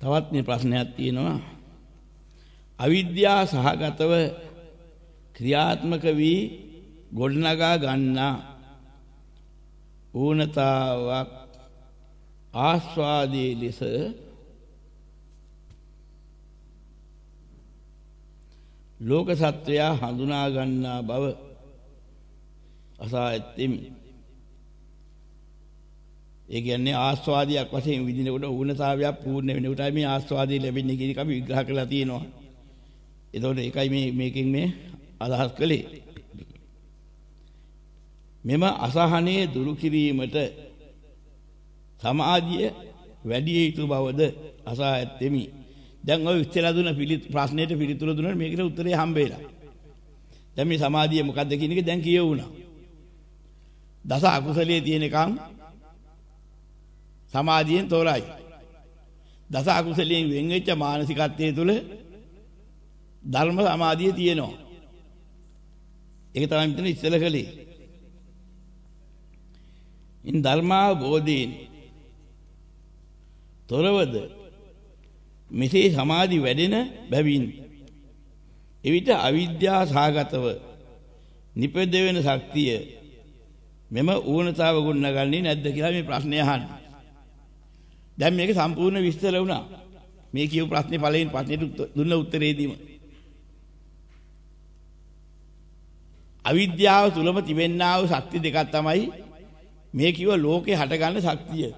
තවත් මේ ප්‍රශ්නයක් තියෙනවා. අවිද්‍යා සහගතව ක්‍රියාත්මක වී ගොඩනගා ගන්නා ඌනතාවක් ආස්වාදී ලෙස ලෝක සත්වයා හඳුනා ගන්නා බව අසා ඇත්තෙමි. ඒ කියන්නේ ආස්වාදයක් වශයෙන් විඳිනකොට ඌනතාවයක් පූර්ණ වෙනකොට මේ ආස්වාදය ලැබෙන්නේ කියන එක අපි විග්‍රහ කරලා තියෙනවා. එතකොට ඒකයි මේ මේකෙන් මේ අදහස් කළේ. මෙම අසහනයේ දුරු කිරීමට සමාධිය වැඩි යුතු බවද අසා ඇත්තෙමි. දැන් ඔය ඉස්සෙල්ලා දුන්න ප්‍රශ්නෙට පිළිතුරු දුන්නා මේකට උත්තරේ හම්බෙලා. දැන් මේ සමාධිය මොකද්ද කියන එක දැන් කියවුණා. දස අකුසලයේ තියෙනකම් සමාධියෙන් තොරයි. දස අකුසලයෙන් වෙන් වෙච්ච මානසිකත්වයේ තුල ධර්ම සමාධිය තියෙනවා. ඒක තමයි මෙතන ඉස්සෙල්ල කළේ. ඉන් ධර්මාවබෝධයෙන් තොරවද මෙසේ සමාධි වැඩෙන බැවින් එවිට අවිද්‍යා සාගතව නිපද වෙන ශක්තිය මෙම ඌනතාව ගුණගන්නේ නැද්ද කියලා මේ ප්‍රශ්නේ අහන්නේ. දැන් මේක සම්පූර්ණ විස්තර වුණා. මේ කියපු ප්‍රශ්නේ පළවෙනි ප්‍රශ්නෙට දුන්න උත්තරේදීම. අවිද්‍යාව තුලම තිබෙන්නා වූ ශක්ති දෙකක් තමයි මේ කිව්ව ලෝකේ හටගන්න ශක්තිය.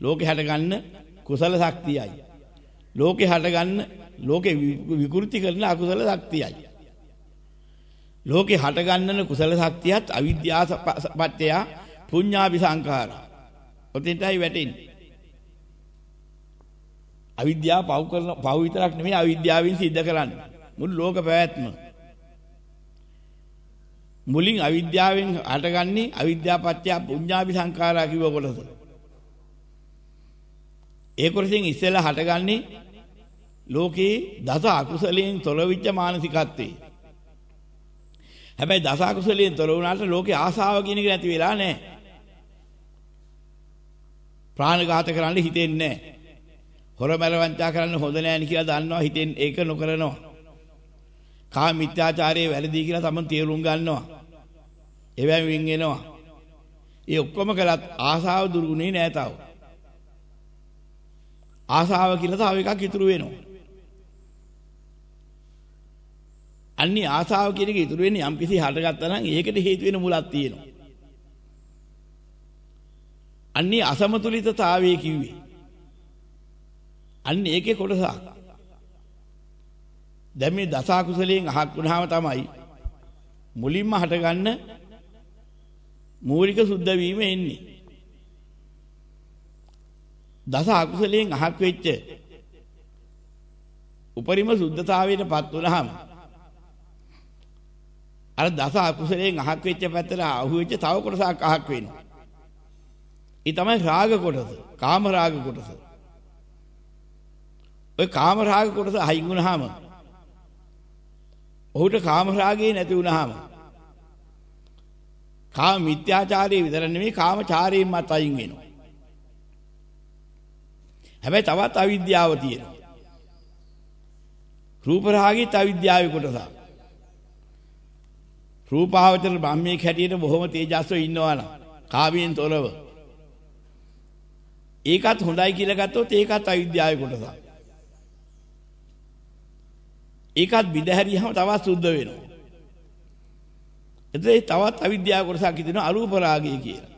ලෝකේ හටගන්න කුසල ශක්තියයි. ලෝකේ හටගන්න ලෝකේ විකෘති කරන අකුසල ශක්තියයි. ලෝකේ හටගන්නන කුසල ශක්තියත් අවිද්‍යාව පත්‍ය පුඤ්ඤාභි සංඛාරා. ඔතෙන්ටයි වැටෙන්නේ. අවිද්‍යාව පව් කරන පව් විතරක් නෙමෙයි අවිද්‍යාවෙන් සිද්ධ කරන්නේ. මුළු ලෝක පැවැත්ම. මුලින් අවිද්‍යාවෙන් හටගන්නේ අවිද්‍යාව පත්‍ය පුඤ්ඤාභි සංඛාරා කිව්ව කොටස. ඒ කොටසෙන් ඉස්සෙල්ලා හටගන්නේ ලෝකේ දස අකුසලයෙන් තොර වෙච්ච මානසිකත්වේ. හැබැයි දස අකුසලයෙන් තොර වුණාට ලෝකේ ආසාව කියන එක නැති වෙලා නැහැ. ප්‍රාණඝාත කරන්න හිතෙන්නේ නැහැ. හොරමැල වංචා කරන්න හොඳ නැහැ කියලා දන්නවා හිතෙන් ඒක නොකරනවා. කාම මිත්‍යාචාරයේ වැරදි කියලා තමන් තේරුම් ගන්නවා. එවැන් වින් එනවා. ඒ ඔක්කොම කළත් ආසාව දුරුුනේ නෑ තාව. ආසාව කියලා තව එකක් ඉතුරු වෙනවා. අන්නේ ආසාව කියන එක ඉතුරු වෙන්නේ යම්කිසි හටගත්තා නම් ඒකට හේතු වෙන මුලක් තියෙනවා. අන්නේ අසමතුලිතතාවයේ කිව්වේ. අන්නේ ඒකේ කොටසක්. දැන් මේ දස අකුසලයෙන් අහක් වුණාම තමයි මුලින්ම හටගන්න මූලික සුද්ධ වීම එන්නේ. දස අකුසලයෙන් අහක් වෙච්ච උපරිම සුද්ධතාවයටපත් වුණාම අර දස අකුසලයෙන් අහක් වෙච්ච පැත්තට අහු වෙච්ච තව කොටසක් අහක් වෙනවා. ඒ තමයි රාග කොටස, කාම රාග කොටස. ඔය කාම රාග කොටස අයින් වුණාම ඔහුට කාම රාගේ නැති වුණාම කාම මිත්‍යාචාරයේ විතර නෙමෙයි කාමචාරයෙන් මත අයින් වෙනවා. හැබැයි තවත් අවිද්‍යාව තියෙනවා. රූප රාගීත් අවිද්‍යාවේ කොටසක්. රූපාවචර බ්‍රහ්මයේ හැටියට බොහොම තේජස්ව ඉන්නවනම් කාමයෙන් තොරව. ඒකත් හොඳයි කියලා ගත්තොත් ඒකත් අවිද්‍යාවේ කොටසක්. ඒකත් බිඳහැරියම තවත් සුද්ධ වෙනවා. එතකොට තවත් අවිද්‍යාව කොටසක් හිටිනවා අරූප රාගය කියලා.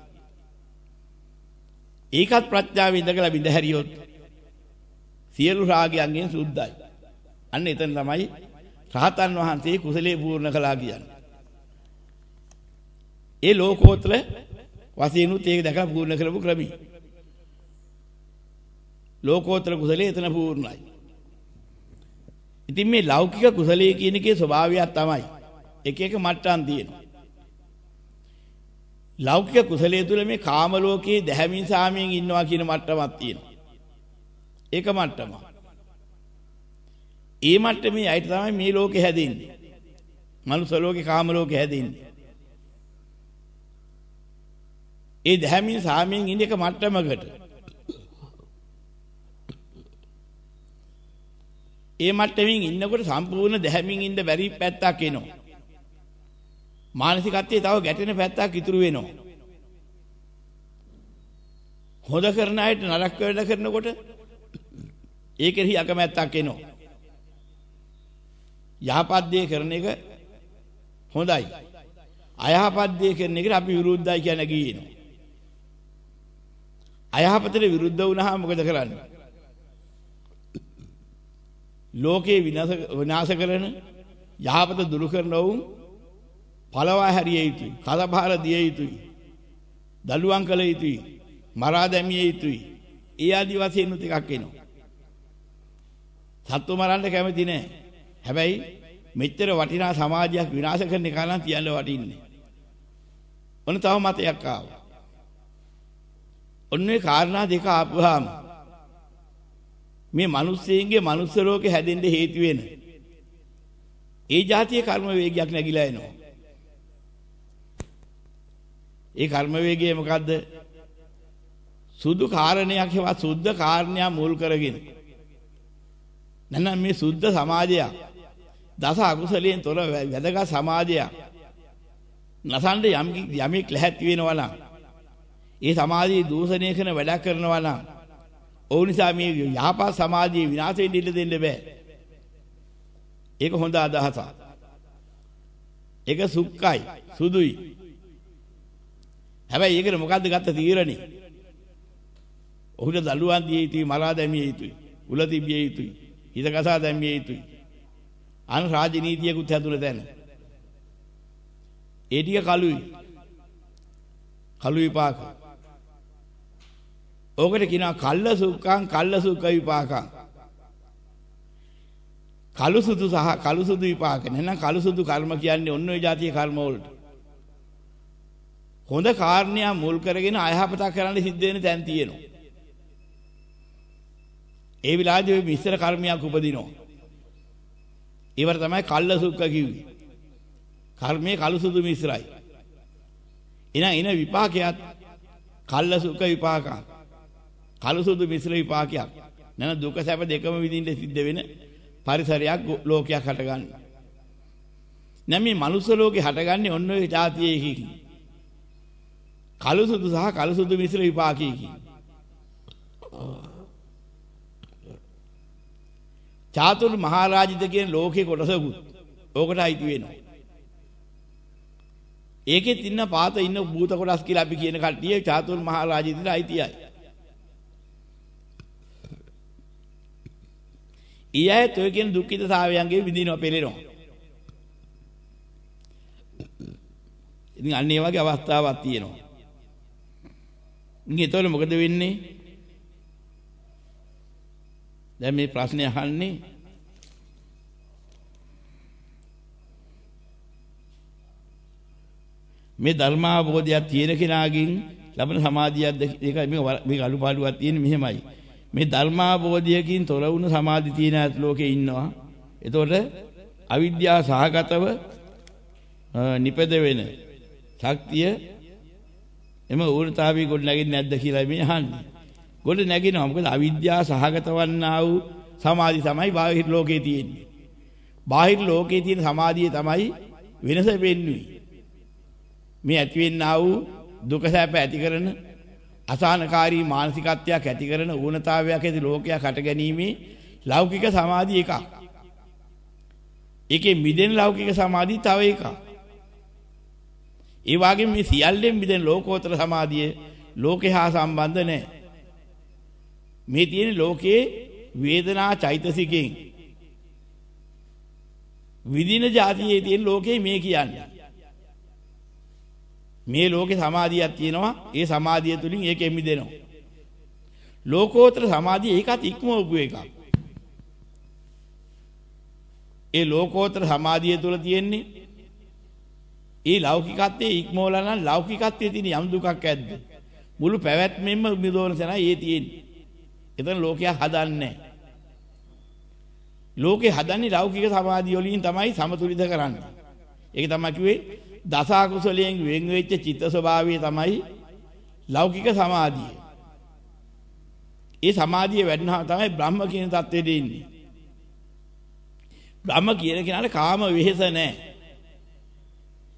ඒකත් ප්‍රඥාව ඉඳගලා බිඳහැරියොත් සියලු රාගයන්ගෙන් සුද්ධයි. අන්න එතන තමයි රහතන් වහන්සේ කුසලයේ පූර්ණ කළා කියන්නේ. ඒ ලෝකෝත්තර වශයෙන් උත් ඒක දැකලා පූර්ණ කරපු ක්‍රමී. ලෝකෝත්තර කුසලයේ එතන පූර්ණයි. ඉතින් මේ ලෞකික කුසලයේ කියන එකේ ස්වභාවයක් තමයි එක එක මට්ටම් තියෙනවා. ලෞකික කුසලයේ තුල මේ කාම ලෝකයේ දැහැමින් සාමියෙන් ඉන්නවා කියන මට්ටමක් තියෙනවා. ඒක මට්ටම. ඒ මට්ටමේ අයිට තමයි මේ ලෝකේ හැදෙන්නේ. මනුස්ස ලෝකේ කාම ලෝකේ හැදෙන්නේ. ඒ දැහැමින් සාමියෙන් ඉන්න එක මට්ටමකට. ඒ මට්ටමින් ඉන්නකොට සම්පූර්ණ දැහැමින් ඉන්න බැරි පැත්තක් එනවා. මානසිකත්වයේ තව ගැටෙන පැත්තක් ඉතුරු වෙනවා. හොද කරන අයට නරක වැඩ කරනකොට ඒ කෙරෙහි අකමැත්තක් එනවා. යහපත් දේ කරන එක හොඳයි. අයහපත් දේ කරන එකට අපි විරුද්ධයි කියන ගියනවා. අයහපතට විරුද්ධ වුණාම මොකද කරන්නේ? ලෝකේ විනාශ විනාශ කරන යහපත දුරු කරන වුන් පළවා හැරිය යුතුයි. කලබහර දිය යුතුයි. දලුවම් කළ යුතුයි. මරා දැමිය යුතුයි. ඒ ආදි වශයෙන් උත් එකක් එනවා. සත්තු මරන්න කැමති නෑ. හැබැයි මෙච්චර වටිනා සමාජයක් විනාශ කරන එක නම් තියන්න වටින්නේ. ඔන්න තව මතයක් ආවා. ඔන්නේ කාරණා දෙක ආපුවාම මේ මිනිස්සෙන්ගේ මනුස්ස ලෝකේ හැදෙන්න හේතු වෙන ඒ જાතිය කර්ම වේගයක් නැగిලා එනවා. ඒ කර්ම වේගය මොකද්ද? සුදු කාරණයක් හේවත් සුද්ධ කාරණයක් මුල් කරගෙන. නැත්නම් මේ සුද්ධ සමාජයක් දස අකුසලයෙන් තොර වැදගත් සමාජයක්. නසන්න යම් යමෙක් ලැහැත් වෙනවා නම් ඒ සමාධිය දූෂණය කරන වැඩක් කරනවා නම් ඕ නිසා මේ යහපත් සමාධිය විනාශ වෙන්න ඉඩ දෙන්න බෑ. ඒක හොඳ අදහසක්. ඒක සුක්කයි සුදුයි. හැබැයි ඒකට මොකද්ද ගත්ත තීරණේ? ඔහුට දඬුවම් දිය යුතුයි මරා දැමිය යුතුයි. උල තිබිය යුතුයි. හිත කසා දැමිය යුතුයි. අන රාජනීතියකුත් හැදුන දැන. ඒ ටික කලුයි. කලු විපාක. ඕකට කියනවා කල්ල සුඛං කල්ල සුඛ විපාකං. කළු සුදු සහ කළු සුදු විපාක නැත්නම් කළු සුදු කර්ම කියන්නේ ඔන්න ඔය જાතිය කර්ම වලට. හොඳ කාරණියා මුල් කරගෙන අයහපතක් කරන්න සිද්ධ වෙන තැන් තියෙනවා. ඒ විලාදී මිශ්‍ර කර්මයක් උපදිනවා. ඒවට තමයි කල්ල සුඛ කිව්වේ. කර්මයේ කළු සුදු මිශ්‍රයි. එහෙනම් එන විපාකයක් කල්ල සුඛ විපාකං. කළු සුදු මිශ්‍ර විපාකයක්. නැන දුක සැප දෙකම විඳින්න සිද්ධ වෙන පරිසරයක් ලෝකයක් හටගන්න. නැම මේ මනුස්ස ලෝකේ හටගන්නේ ඔන්න ඔය જાතියේකින්. කළු සුදු සහ කළු සුදු මිශ්‍ර විපාකයකින්. චාතුරු මහරජිත කියන ලෝකේ කොටසකුත් ඕකට අයිති වෙනවා. ඒකෙත් ඉන්න පාත ඉන්න භූත කොටස් කියලා අපි කියන කට්ටිය චාතුරු මහරජිතට අයිතියයි. ඊයත් ඔය කියන දුක්ඛිත සාවයන්ගේ විඳිනවා පෙළෙනවා. ඉතින් අන්න ඒ වගේ අවස්ථාවක් තියෙනවා. ඉතින් ඒතකොට මොකද වෙන්නේ? දැන් මේ ප්‍රශ්නේ අහන්නේ මේ ධර්මාවබෝධයක් තියෙන කෙනාගෙන් ලබන සමාධියක් දෙක මේක අලුපාඩුවක් තියෙන්නේ මෙහෙමයි. මේ ධර්මාබෝධයකින් තොර වුණු සමාධි තියෙන ලෝකේ ඉන්නවා. එතකොට අවිද්‍යාව සහගතව නිපද වෙන ශක්තිය එම ඌර්තාවි ගොඩ නැගින්නේ නැද්ද කියලා මේ අහන්නේ. ගොඩ නැගිනවා. මොකද අවිද්‍යාව සහගත වන්නා වූ සමාධි තමයි බාහිර ලෝකේ තියෙන්නේ. බාහිර ලෝකේ තියෙන සමාධිය තමයි වෙනස වෙන්නේ. මේ ඇතිවෙන්නා වූ දුක සැප ඇති කරන අසහනකාරී මානසිකත්වයක් ඇති කරන ඌනතාවයක් ඇති ලෝකයක් හට ගැනීමේ ලෞකික සමාධිය එකක්. ඒකේ මිදෙන ලෞකික සමාධිය තව එකක්. ඒ වගේම මේ සියල්ලෙන් මිදෙන ලෝකෝත්තර සමාධිය ලෝකේ හා සම්බන්ධ නැහැ. මේ තියෙන ලෝකේ වේදනා චෛතසිකෙන් විදින જાතියේ තියෙන ලෝකේ මේ කියන්නේ. මේ ලෝකේ සමාධියක් තියෙනවා. ඒ සමාධිය තුලින් ඒකෙන් මිදෙනවා. ලෝකෝත්තර සමාධිය ඒකත් ඉක්මවපු එකක්. ඒ ලෝකෝත්තර සමාධිය තුල තියෙන්නේ ඒ ලෞකිකත්වයේ ඉක්මවලා නම් ලෞකිකත්වයේ තියෙන යම් දුකක් ඇද්ද? මුළු පැවැත්මෙන්ම මිදෝන තැනයි ඒ තියෙන්නේ. එතන ලෝකයක් හදන්නේ ලෝකේ හදන්නේ ලෞකික සමාධිය වලින් තමයි සමතුලිත කරන්නේ. ඒක තමයි කිව්වේ දස අකුසලයෙන් වෙන් වෙච්ච චිත්ත ස්වභාවය තමයි ලෞකික සමාධිය. ඒ සමාධිය වැඩනහම තමයි බ්‍රහ්ම කියන தത്വෙට ඉන්නේ. බ්‍රහ්ම කියන කෙනාට කාම වෙහෙස නැහැ.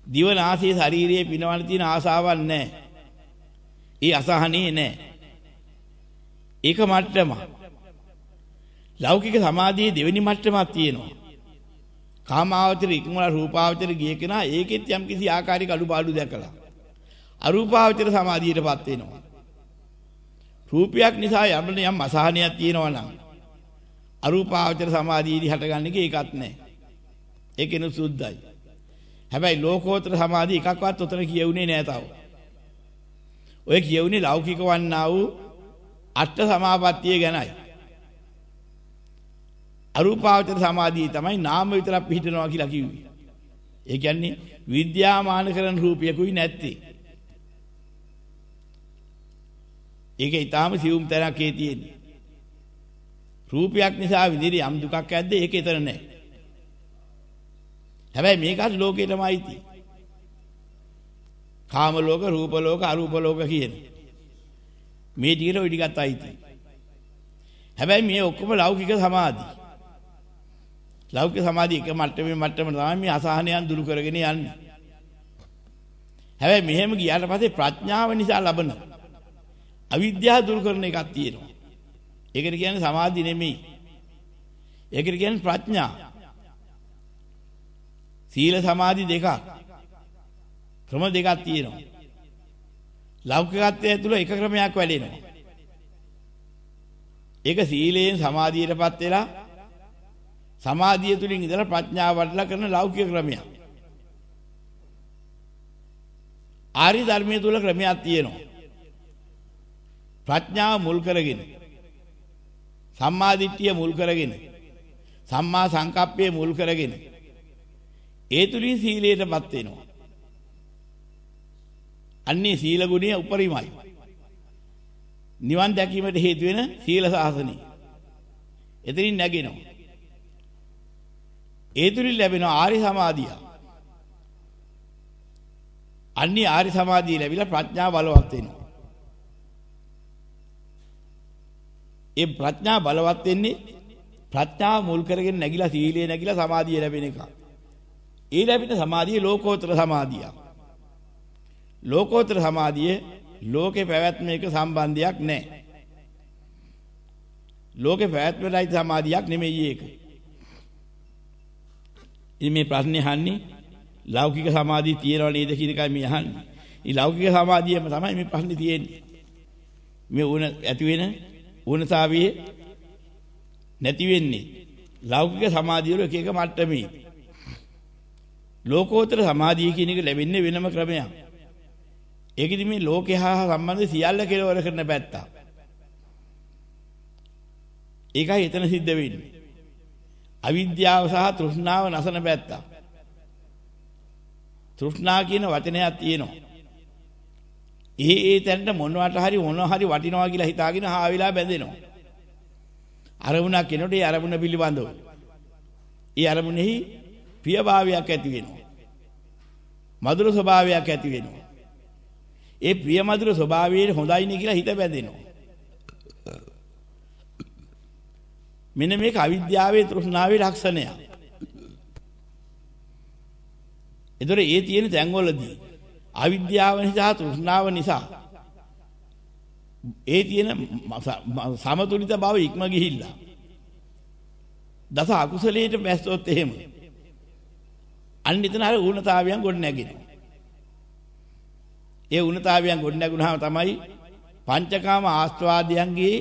දිවනාසයේ ශාරීරියේ පිනවන තියෙන ආසාවක් නැහැ. ඒ අසහනේ නැහැ. ඒක මට්ටම. ලෞකික සමාධියේ දෙවෙනි මට්ටමක් තියෙනවා. කාමාවචර ඉක්මවල රූපාවචර ගිය කෙනා ඒකෙත් යම් කිසි ආකාරයක අඩුපාඩු දැකලා අරූපාවචර සමාධියටපත් වෙනවා. රූපයක් නිසා යම් යම් අසහනයක් තියෙනවා නම් අරූපාවචර සමාධියදී හටගන්නේ ඒකත් නැහැ. ඒකෙනු සුද්ධයි. හැබැයි ලෝකෝත්තර සමාධිය එකක්වත් උතන කියුනේ නෑ තාම. ඔය කියුනේ ලෞකික වන්නා වූ අෂ්ට සමාපත්තිය ගැනයි. අරූපාවචර සමාධිය තමයි නාම විතරක් පිහිටනවා කියලා කිව්වේ. ඒ කියන්නේ විද්‍යාමාන කරන රූපයකුයි නැත්තේ. ඒක ඊටාම සියුම් තැනක් ඒ තියෙන්නේ. රූපයක් නිසා විඳින යම් දුකක් ඇද්ද ඒක ඊතර නැහැ. හැබැයි මේකත් ලෝකෙටමයි තියෙන්නේ. කාම ලෝක, රූප ලෝක, අරූප ලෝක කියන. මේ ටිකට ඔය ටිකත් අයිති. හැබැයි මේ ඔක්කොම ලෞකික සමාධි. ලෞකික සමාධි එක මට්ටමේ මට්ටම තමයි මේ අසහනයන් දුරු කරගෙන යන්නේ. හැබැයි මෙහෙම ගියාට පස්සේ ප්‍රඥාව නිසා ලබන අවිද්‍යාව දුරු කරන එකක් තියෙනවා. ඒකට කියන්නේ සමාධි නෙමෙයි. ඒකට කියන්නේ ප්‍රඥා. සීල සමාධි දෙකක්. ක්‍රම දෙකක් තියෙනවා. ලෞකිකත්වයේ තුල එක ක්‍රමයක් වැඩෙනවා. ඒක සීලයෙන් සමාධියටපත් වෙලා සමාධිය තුලින් ඉඳලා ප්‍රඥාව වඩලා කරන ලෞකික ක්‍රමයක්. ආරි ධර්මයේ තුල ක්‍රමයක් තියෙනවා. ප්‍රඥාව මුල් කරගෙන සම්මා දිට්ඨිය මුල් කරගෙන සම්මා සංකප්පය මුල් කරගෙන ඒ තුලින් සීලයටපත් වෙනවා. අන්නේ සීල ගුණය උපරිමයි. නිවන් දැකීමට හේතු වෙන සීල සාසනය. එතනින් නැගෙනවා. ඒ තුලින් ලැබෙන ආරි සමාධිය. අන්නේ ආරි සමාධිය ලැබිලා ප්‍රඥා බලවත් වෙනවා. ඒ ප්‍රඥා බලවත් වෙන්නේ ප්‍රඥාව මුල් කරගෙන නැగిලා සීලය නැగిලා සමාධිය ලැබෙන එක. ඒ ලැබෙන සමාධිය ලෝකෝත්තර සමාධිය. ලෝකෝත්තර සමාධිය ලෝකේ පැවැත්ම එක සම්බන්ධයක් නැහැ. ලෝකේ පැවැත්මයි සමාධියක් නෙමෙයි ඒක. ඉතින් මේ ප්‍රශ්නේ අහන්නේ ලෞකික සමාධිය තියනව නේද කියන එකයි මේ අහන්නේ. මේ ලෞකික සමාධියම තමයි මේ ප්‍රශ්නේ තියෙන්නේ. මේ උන ඇති වෙන ඌනතාවියේ නැති වෙන්නේ ලෞකික සමාධිය වල එක එක මට්ටමේ ලෝකෝත්තර සමාධිය කියන එක ලැබෙන්නේ වෙනම ක්‍රමයක් ඒකෙදි මේ ලෝකේ හා සම්බන්ධ සියල්ල කෙලවර කරන පැත්ත ඒකයි එතන සිද්ධ වෙන්නේ අවිද්‍යාව සහ තෘෂ්ණාව නැසන පැත්ත තෘෂ්ණා කියන වචනයක් තියෙනවා ඒ ඒ තැනට මොනවට හරි මොනවා හරි වටිනවා කියලා හිතාගෙන හාවිලා බැඳෙනවා. අරමුණක් කෙනොට ඒ අරමුණ පිළිබඳව. ඒ අරමුණෙහි ප්‍රියභාවයක් ඇති වෙනවා. මధుර ස්වභාවයක් ඇති වෙනවා. ඒ ප්‍රිය මధుර ස්වභාවයේ හොඳයිනේ කියලා හිත බැඳෙනවා. මෙන්න මේක අවිද්‍යාවේ තෘෂ්ණාවේ ලක්ෂණය. ඒතර ඒ තියෙන තැන්වලදී අවිද්‍යාව නිසා තෘෂ්ණාව නිසා ඒ තියෙන සමතුලිත බව ඉක්ම ගිහිල්ලා දස අකුසලයට බැස්සොත් එහෙම අන්න එතන අර ඌනතාවයන් ගොඩ නැගෙනවා ඒ ඌනතාවයන් ගොඩ නැගුණාම තමයි පංචකාම ආස්වාදයන්ගේ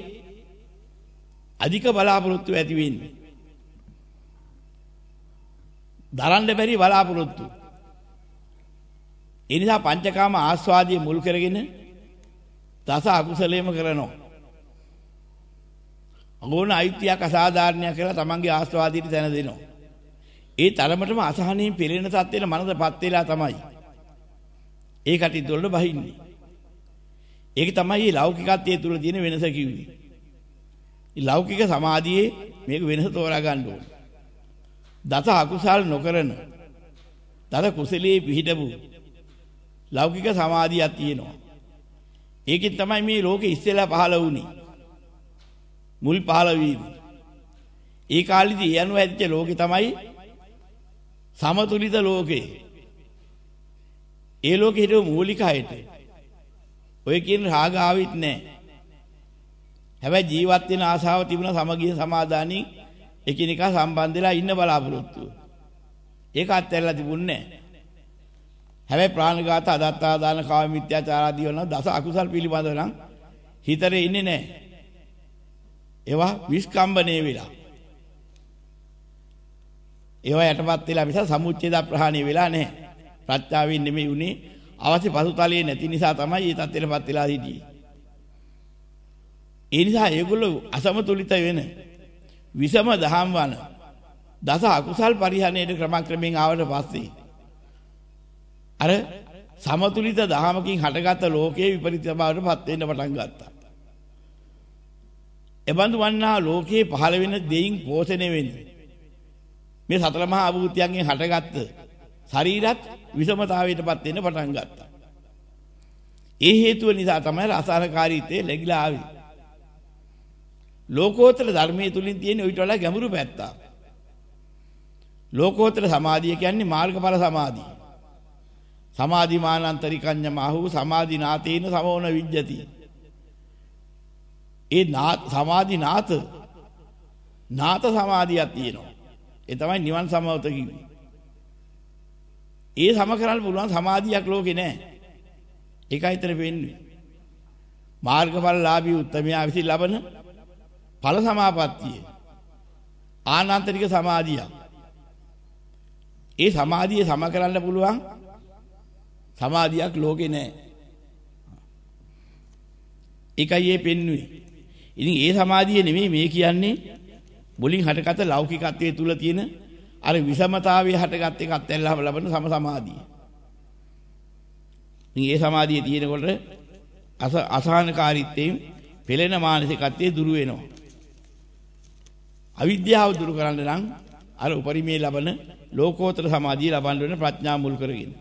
අධික බලාපොරොත්තු ඇති වෙන්නේ දරන්න බැරි බලාපොරොත්තු ඒ නිසා පංචකාම ආස්වාදිය මුල් කරගෙන දස අකුසලයේම කරනවා. අගෝන අයිතියක් අසාධාරණයක් කියලා තමන්ගේ ආස්වාදයට දැන දෙනවා. ඒ තරමටම අසහනෙන් පෙළෙන තත්ත්වෙට මනසපත් වෙලා තමයි. ඒ කටයුතු වලට බහින්නේ. ඒක තමයි මේ ලෞකිකත්වයේ තුල තියෙන වෙනස කිව්වේ. මේ ලෞකික සමාධියේ මේක වෙනස තෝරා ගන්න ඕනේ. දස අකුසල් නොකරන දස කුසලයේ පිහිටපු ලෞකික සමාධියක් තියෙනවා. ඒකෙන් තමයි මේ ලෝකෙ ඉස්සෙල්ලා පහළ වුනේ. මුල් පහළ වීම. ඒ කාලෙදී ඒ අනුව ඇතිච්ච ලෝකෙ තමයි සමතුලිත ලෝකේ. ඒ ලෝකේ හිටව මූලික හයට. ඔය කියන රාග ආවිත් නැහැ. හැබැයි ජීවත් වෙන ආසාව තිබුණ සමගිය සමාදානී එකිනෙකා සම්බන්ධ වෙලා ඉන්න බලාපොරොත්තු. ඒක අත්හැරලා තිබුණේ නැහැ. හැබැයි ප්‍රාණඝාත අදත්තා දාන කාම මිත්‍යාචාර ආදී වන දස අකුසල් පිළිබඳව නම් හිතරේ ඉන්නේ නැහැ. ඒවා විස්කම්බනේ වෙලා. ඒවා යටපත් වෙලා මිස සමුච්ඡේද ප්‍රහාණය වෙලා නැහැ. ප්‍රත්‍යාවෙන් නෙමෙයි උනේ අවශ්‍ය පසුතලයේ නැති නිසා තමයි මේ තත්ත්වෙටපත් වෙලා හිටියේ. ඒ නිසා ඒගොල්ලෝ අසමතුලිත වෙන විසම දහම් වන දස අකුසල් පරිහරණයට ක්‍රමක්‍රමයෙන් ආවට පස්සේ අර සමතුලිත දහමකින් හටගත්ත ලෝකයේ විපරිත බවට පත් වෙන්න පටන් ගත්තා. එබඳු වන්නා ලෝකයේ පහළ වෙන දෙයින් පෝෂණය වෙන්නේ. මේ සතර මහා භූතයන්ගෙන් හටගත්ත ශරීරත් විෂමතාවයටපත් වෙන්න පටන් ගත්තා. ඒ හේතුව නිසා තමයි රසායනකාරීත්වය ලැබිලා ආවේ. ලෝකෝත්තර ධර්මයේ තුලින් තියෙන ඊට වඩා ගැඹුරු පැත්තක්. ලෝකෝත්තර සමාධිය කියන්නේ මාර්ගඵල සමාධිය. සමාධි මානන්තරිකඤ්ඤ මාහු සමාධි නාතේන සමෝන විජ්ජති. ඒ නාත සමාධි නාත නාත සමාධියක් තියෙනවා. ඒ තමයි නිවන් සමවත කිව්වේ. ඒ සම කරන්න පුළුවන් සමාධියක් ලෝකේ නැහැ. ඒකයි ඊතර වෙන්නේ. මාර්ගඵලලාභී උත්තමයා විසින් ලබන ඵල සමාපත්තිය. ආනන්තරික සමාධියක්. ඒ සමාධිය සම කරන්න පුළුවන් සමාධියක් ලෝකේ නැහැ. ඒකයි ඒ පෙන්වුවේ. ඉතින් ඒ සමාධිය නෙමෙයි මේ කියන්නේ මුලින් හටගත ලෞකිකත්වයේ තුල තියෙන අර විෂමතාවයේ හටගත් එකත් ඇල්ලම ලබන සම සමාධිය. ඉතින් ඒ සමාධිය තියෙනකොට අස අසහනකාරීත්වයෙන් පෙළෙන මානසිකත්වයේ දුරු වෙනවා. අවිද්‍යාව දුරු කරන්න නම් අර උපරිමේ ලබන ලෝකෝත්තර සමාධිය ලබන්න වෙන ප්‍රඥා මුල් කරගෙන.